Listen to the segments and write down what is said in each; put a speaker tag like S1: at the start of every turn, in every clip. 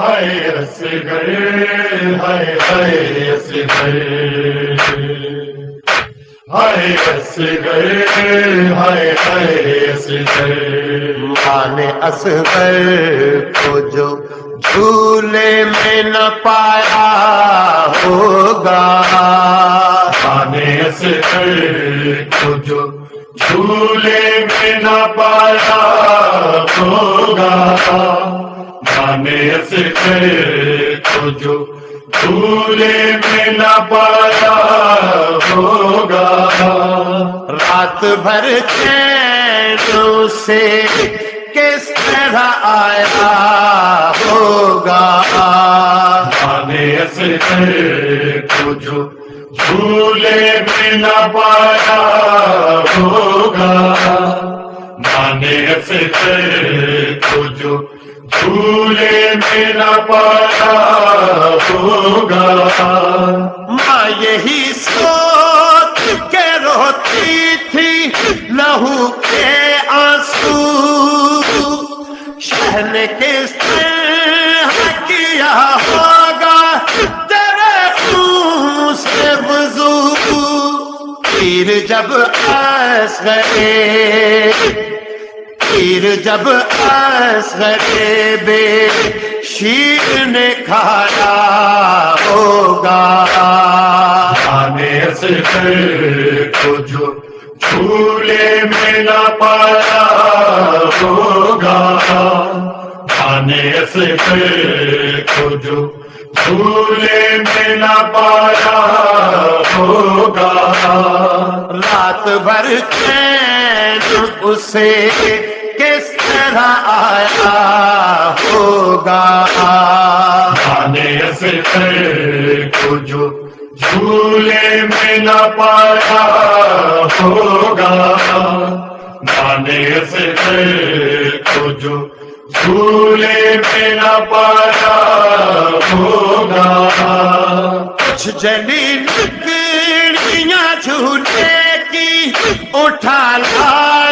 S1: گئے ہائے رس گئے گئے ہائے گئے
S2: مان اصغر کو جو جھولے میں نہ پایا ہوگا۔
S1: کو جو جھولے میں نہ پایا ہوگا۔ کو جو جھولے میں نہ پایا ہوگا۔
S2: رات بھر چین سے کس طرح آیا ہوگا؟
S1: آنے سے کو جو جھولے میں نہ پایا ہوگا۔ آنے سے کو جو جھولے میں نہ پایا ہوگا
S2: ماں یہی سوچ کے روتی تھی لہو کے آنسو شہن کس نے کیا ہوگا تیرے خون سے وضو پیر جب ایس گئے پیر جب ایس بے شیر نے کھایا ہوگا۔
S1: آنے سے کو جو جھولے میں نہ پایا ہوگا۔ آنے سے کو جو جھولے میں نہ پایا ہوگا۔
S2: رات بھر چین اسے طرح آیا ہوگا۔
S1: کو جو جھولے میں نہ پایا ہوگا۔ آنے سے کو جو جھولے میں نہ پایا ہوگا۔
S2: کچھ جلی لکڑیاں جھولے کی اٹھا لائی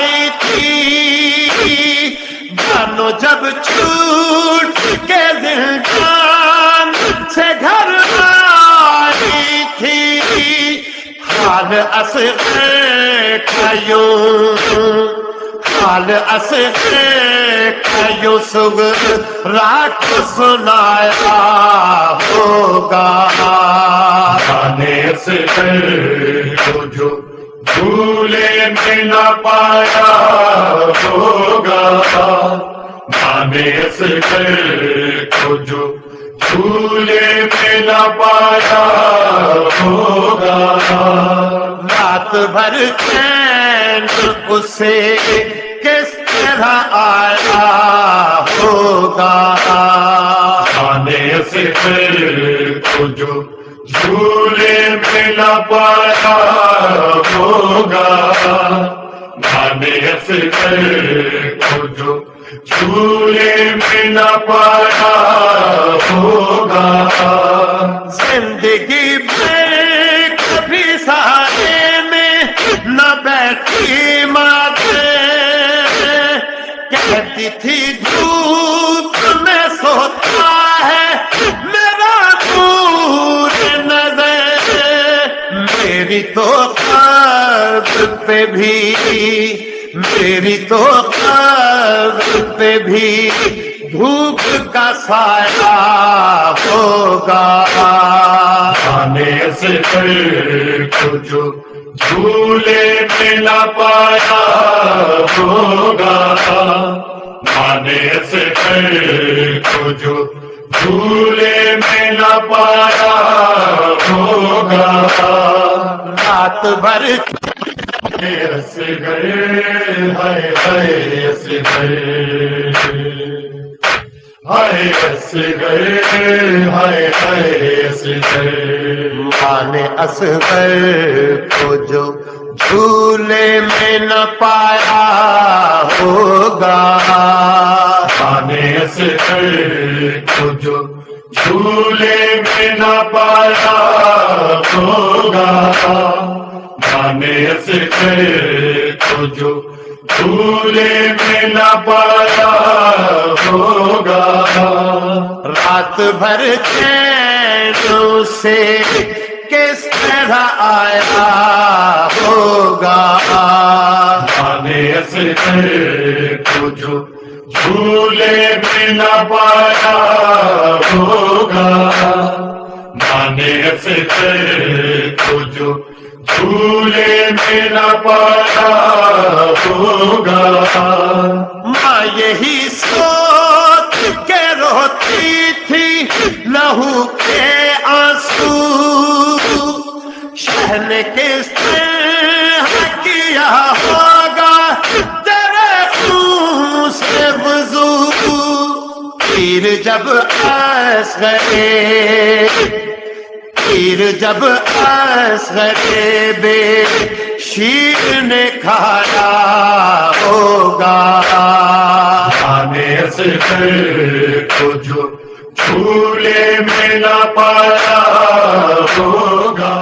S2: جب چھوٹ کے دل جان سے گھر آئی تھی۔ حال اصغر کا یوں حال اصغر کا یوں رات سنایا ہوگا۔
S1: آنے سے کو جو جھولے میں نہ پایا ہوگا۔ آنے سے کو جو جھولے میں نہ پایا ہوگا۔
S2: رات بھر چین اسے کس طرح آیا ہوگا؟
S1: آنے سے کو جو جھولے میں نہ پایا ہوگا۔ سے کو جو جھولے میں نہ پایا ہوگا۔
S2: زندگی میں کبھی سارے میں نہ بیٹھی ماتے کہتی تھی دھوپ میں سوتا ہے، میرا دور نظر۔ میری تو قلب پہ بھی، میری تو قلب پہ بھی دھوپ کا سایہ ہوگا۔
S1: آنے سے کو جو جھولے میں نہ پایا ہوگا۔ آنے سے کو جو جھولے میں نہ پایا ہوگا۔
S2: رات بھر
S1: رس ہائے ہائے رس گئے ہائے رس گئے ہائے ہائے رس گئے
S2: مان کو جو جھولے میں نہ پایا ہوگا
S1: آنے سے کو جو جھولے میں نہ پایا ہوگا تو جو جھولے میں نہ پایا ہوگا۔
S2: رات بھر چین سے کس طرح آیا ہوگا؟
S1: سے تو جو جھولے میں نہ پایا ہوگا۔ مانے سے تو جو جھولے میں نہ پایا ہوگا۔
S2: ماں یہی سوچ کے روتی تھی لہو کے آنسو۔ شہن کس طرح کیا ہوگا؟ تیرے خون سے وضو۔ پیر جب ایس گئے شیر جب ایس بے شیر نے کھایا ہوگا۔
S1: آنے اصغر کو جو جھولے میں نہ پایا ہوگا۔